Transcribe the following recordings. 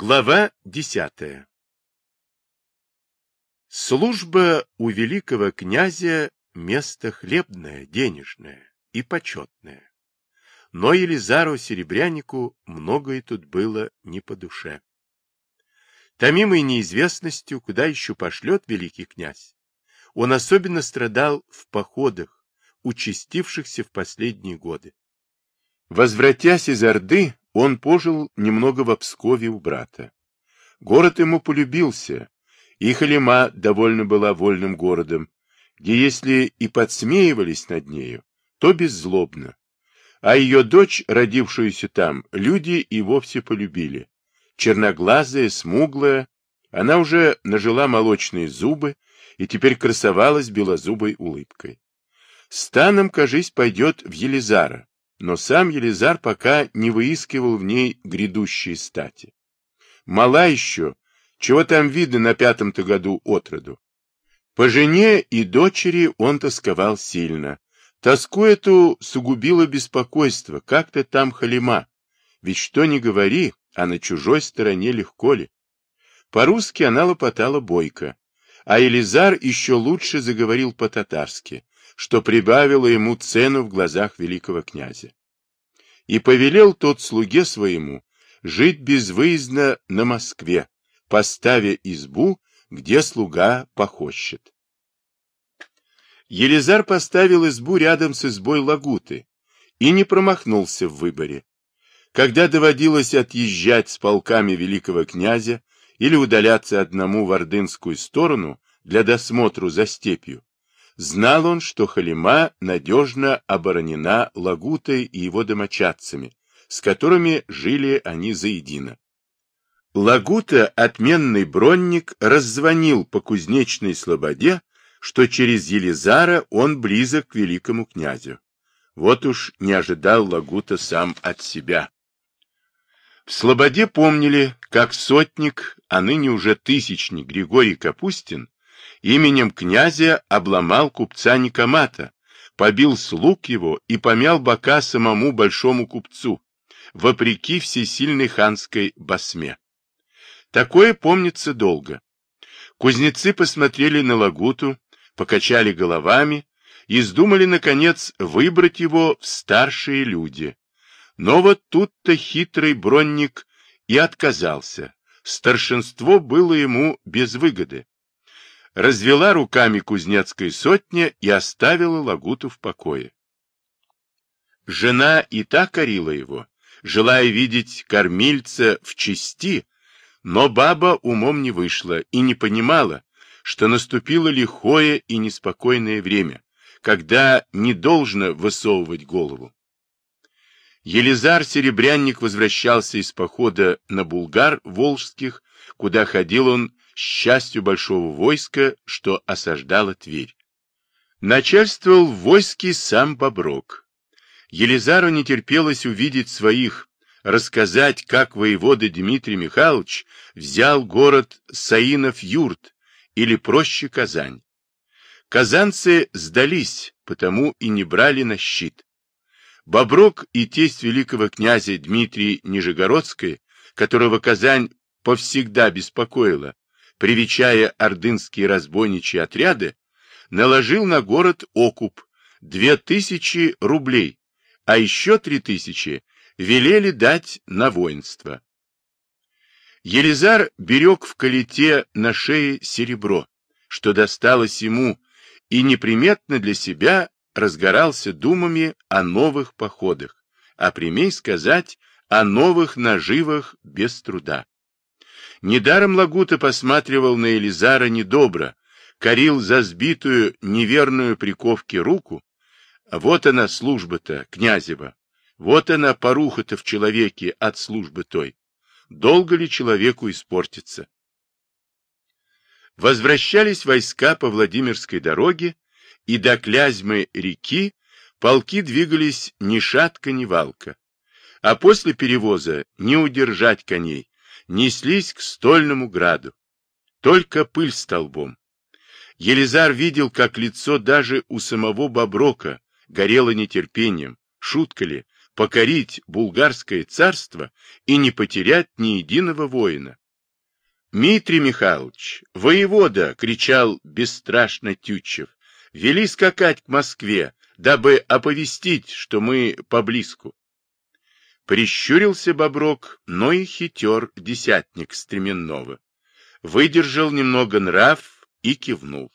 Глава десятая Служба у великого князя — место хлебное, денежное и почетное. Но Елизару Серебрянику многое тут было не по душе. Томимый неизвестностью, куда еще пошлет великий князь, он особенно страдал в походах, участившихся в последние годы. Возвратясь из Орды, он пожил немного в Пскове у брата. Город ему полюбился, и Халима довольно была вольным городом, где если и подсмеивались над нею, то беззлобно. А ее дочь, родившуюся там, люди и вовсе полюбили. Черноглазая, смуглая, она уже нажила молочные зубы и теперь красовалась белозубой улыбкой. Станом, кажись, пойдет в Елизара, но сам Елизар пока не выискивал в ней грядущие стати. Мала еще, чего там видно на пятом-то году от роду. По жене и дочери он тосковал сильно. Тоску эту сугубило беспокойство, как-то там халима. Ведь что ни говори, а на чужой стороне легко ли. По-русски она лопотала бойко, а Елизар еще лучше заговорил по-татарски что прибавило ему цену в глазах великого князя. И повелел тот слуге своему жить безвыездно на Москве, поставя избу, где слуга похощет. Елизар поставил избу рядом с избой Лагуты и не промахнулся в выборе. Когда доводилось отъезжать с полками великого князя или удаляться одному в Ордынскую сторону для досмотру за степью, Знал он, что Халима надежно оборонена Лагутой и его домочадцами, с которыми жили они заедино. Лагута, отменный бронник, раззвонил по кузнечной слободе, что через Елизара он близок к великому князю. Вот уж не ожидал Лагута сам от себя. В Слободе помнили, как сотник, а ныне уже тысячник Григорий Капустин, именем князя обломал купца Никомата, побил слуг его и помял бока самому большому купцу, вопреки всесильной ханской басме. Такое помнится долго. Кузнецы посмотрели на Лагуту, покачали головами и сдумали, наконец, выбрать его в старшие люди. Но вот тут-то хитрый бронник и отказался. Старшинство было ему без выгоды развела руками кузнецкой сотня и оставила Лагуту в покое. Жена и так корила его, желая видеть кормильца в чести, но баба умом не вышла и не понимала, что наступило лихое и неспокойное время, когда не должно высовывать голову. Елизар Серебрянник возвращался из похода на Булгар Волжских, куда ходил он счастью большого войска, что осаждало Тверь. Начальствовал в войске сам Боброк. Елизару не терпелось увидеть своих, рассказать, как воевода Дмитрий Михайлович взял город Саинов-Юрт, или проще Казань. Казанцы сдались, потому и не брали на щит. Боброк и тесть великого князя Дмитрий Нижегородской, которого Казань повсегда беспокоила, привечая ордынские разбойничьи отряды, наложил на город окуп две тысячи рублей, а еще три тысячи велели дать на воинство. Елизар берег в калите на шее серебро, что досталось ему, и неприметно для себя разгорался думами о новых походах, а прямей сказать, о новых наживах без труда. Недаром Лагута посматривал на Елизара недобро, корил за сбитую неверную приковке руку. Вот она служба-то, князева, вот она поруха-то в человеке от службы той. Долго ли человеку испортится? Возвращались войска по Владимирской дороге, и до Клязьмы реки полки двигались ни шатка, ни валка. А после перевоза не удержать коней, неслись к стольному граду. Только пыль столбом. Елизар видел, как лицо даже у самого Боброка горело нетерпением, шутка ли, покорить булгарское царство и не потерять ни единого воина. «Митрий Михайлович, воевода!» — кричал бесстрашно Тютчев. «Вели скакать к Москве, дабы оповестить, что мы поблизку». Прищурился Боброк, но и хитер десятник Стременного. Выдержал немного нрав и кивнул.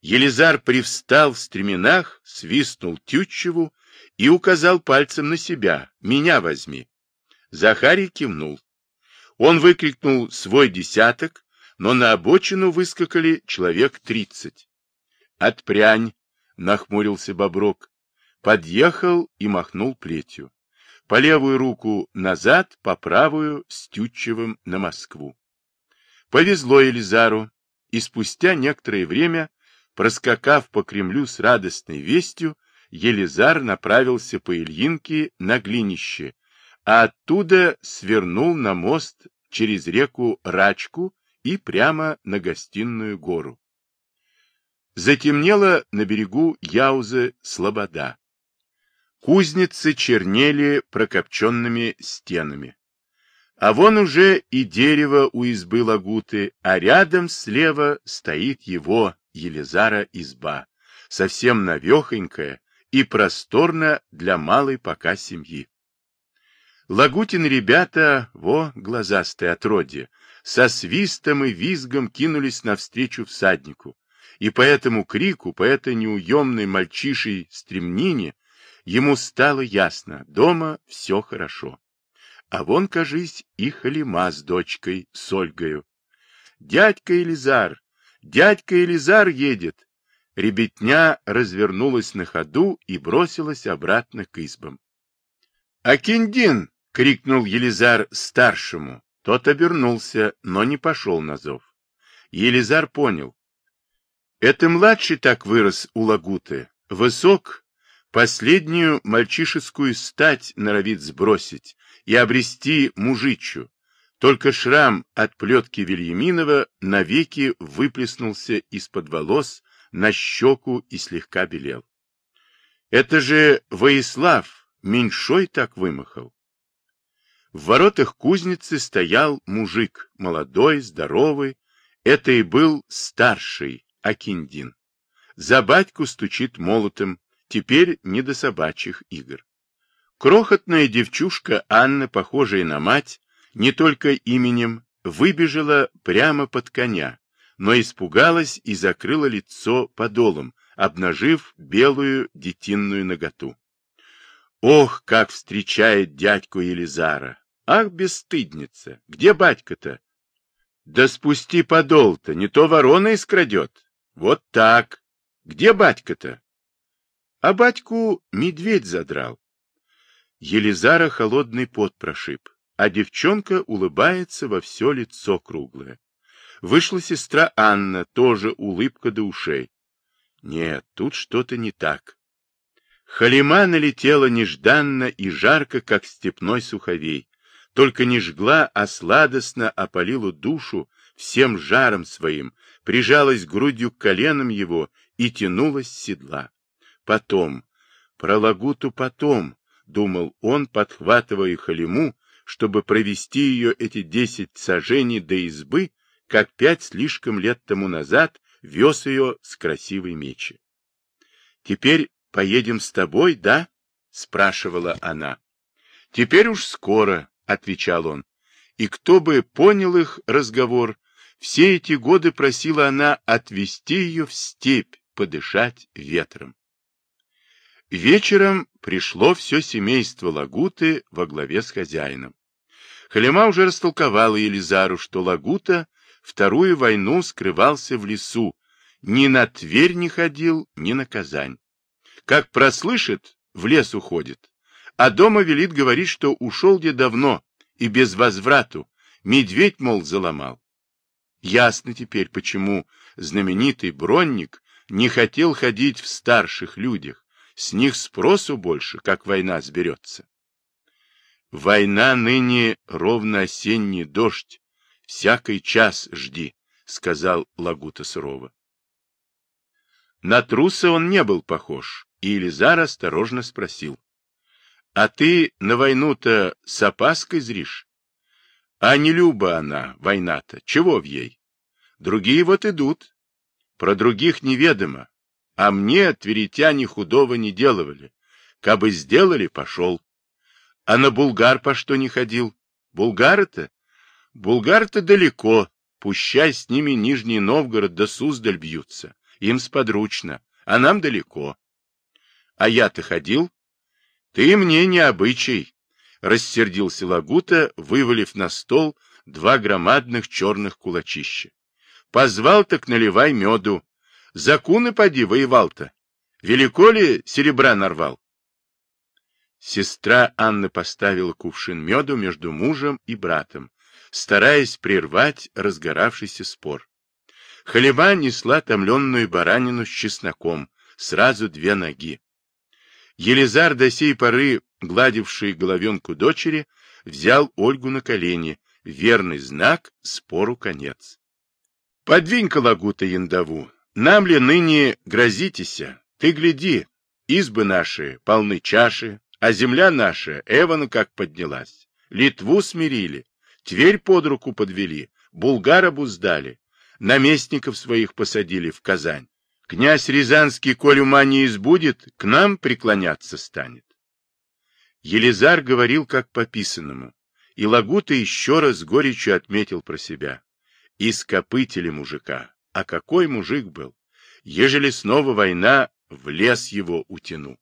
Елизар привстал в стременах, свистнул Тютчеву и указал пальцем на себя. «Меня возьми». Захарий кивнул. Он выкрикнул свой десяток, но на обочину выскакали человек тридцать. «Отпрянь!» — нахмурился Боброк. Подъехал и махнул плетью. По левую руку назад, по правую с Тютчевым на Москву. Повезло Елизару, и спустя некоторое время, проскакав по Кремлю с радостной вестью, Елизар направился по Ильинке на Глинище, а оттуда свернул на мост через реку Рачку и прямо на гостиную гору. Затемнело на берегу Яузы Слобода. Кузницы чернели прокопченными стенами. А вон уже и дерево у избы Лагуты, а рядом слева стоит его, Елизара, изба, совсем навехонькая и просторно для малой пока семьи. Лагутин ребята, во, глазастые отродье, со свистом и визгом кинулись навстречу всаднику, и по этому крику, по этой неуемной мальчишей стремнине, ему стало ясно, дома все хорошо. А вон, кажись, и Халима с дочкой, с Ольгою. «Дядька Елизар! Дядька Елизар едет!» Ребятня развернулась на ходу и бросилась обратно к избам. «Акиндин!» — крикнул Елизар старшему. Тот обернулся, но не пошел на зов. Елизар понял. Это младший так вырос у Лагуты. Высок, последнюю мальчишескую стать норовит сбросить и обрести мужичью. Только шрам от плетки Вильяминова навеки выплеснулся из-под волос на щеку и слегка белел. Это же Воислав меньшой так вымахал. В воротах кузницы стоял мужик, молодой, здоровый. Это и был старший Акиндин. За батьку стучит молотом, теперь не до собачьих игр. Крохотная девчушка Анна, похожая на мать, не только именем, выбежала прямо под коня, но испугалась и закрыла лицо подолом, обнажив белую детинную ноготу. Ох, как встречает дядьку Елизара! Ах, бесстыдница! Где батька-то? Да спусти подол-то, не то ворона искрадет. Вот так. Где батька-то? А батьку медведь задрал. Елизара холодный пот прошиб, а девчонка улыбается во все лицо круглое. Вышла сестра Анна, тоже улыбка до ушей. Нет, тут что-то не так. Халима налетела нежданно и жарко, как степной суховей только не жгла, а сладостно опалила душу всем жаром своим, прижалась грудью к коленам его и тянулась с седла. Потом, про Лагуту потом, думал он, подхватывая халиму, чтобы провести ее эти десять сажений до избы, как пять слишком лет тому назад вез ее с красивой мечи. «Теперь поедем с тобой, да?» — спрашивала она. «Теперь уж скоро», — отвечал он. И кто бы понял их разговор, все эти годы просила она отвезти ее в степь, подышать ветром. Вечером пришло все семейство Лагуты во главе с хозяином. Халима уже растолковала Елизару, что Лагута вторую войну скрывался в лесу, ни на Тверь не ходил, ни на Казань. Как прослышит, в лес уходит, а дома велит говорить, что ушел где давно и без возврату. Медведь, мол, заломал. Ясно теперь, почему знаменитый Бронник не хотел ходить в старших людях. С них спросу больше, как война сберется. Война ныне ровно осенний дождь. Всякий час жди, — сказал Лагута сурово. На труса он не был похож, и Елизар осторожно спросил. А ты на войну-то с опаской зришь? А не люба она, война-то, чего в ей? Другие вот идут. Про других неведомо. А мне тверитяне худого не делывали. Кабы сделали, пошел. А на Булгар по что не ходил? Булгары-то? Булгар-то далеко. Пущай с ними Нижний Новгород да Суздаль бьются. Им сподручно, а нам далеко. А я-то ходил? Ты мне не обычай. Рассердился Лагута, вывалив на стол два громадных черных кулачища. Позвал так наливай меду. Закуны поди воевал-то. Велико ли серебра нарвал? Сестра Анна поставила кувшин меду между мужем и братом, стараясь прервать разгоравшийся спор. Халиба несла томленную баранину с чесноком, сразу две ноги. Елизар до сей поры, гладивший головенку дочери, взял Ольгу на колени, верный знак, спору конец. Подвинь-ка лагута яндаву, нам ли ныне грозитеся? Ты гляди, избы наши полны чаши, а земля наша, Эван как поднялась. Литву смирили, Тверь под руку подвели, Булгар обуздали, наместников своих посадили в Казань. Князь Рязанский, коль ума не избудет, к нам преклоняться станет. Елизар говорил как по писанному, и Лагута еще раз горечью отметил про себя. Ископытели мужика. А какой мужик был? Ежели снова война, в лес его утяну.